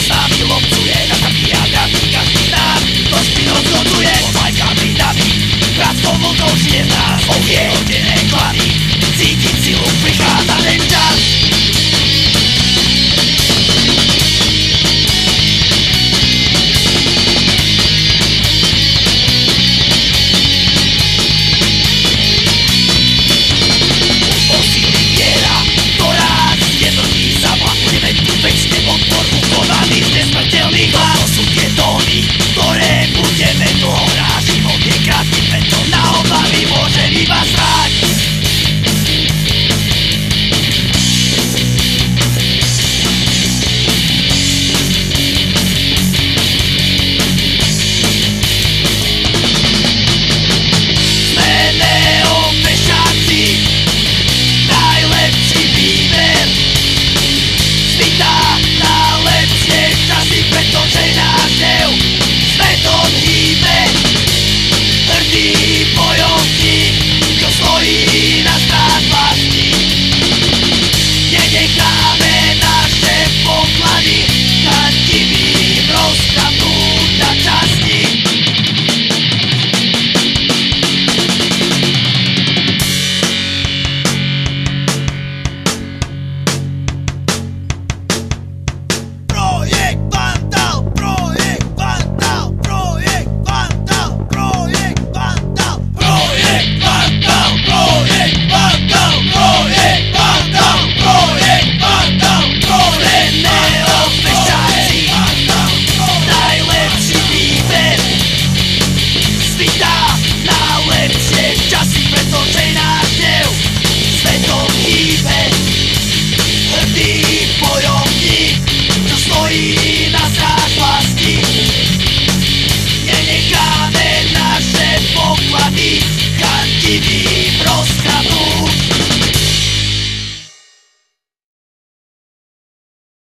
さ Did?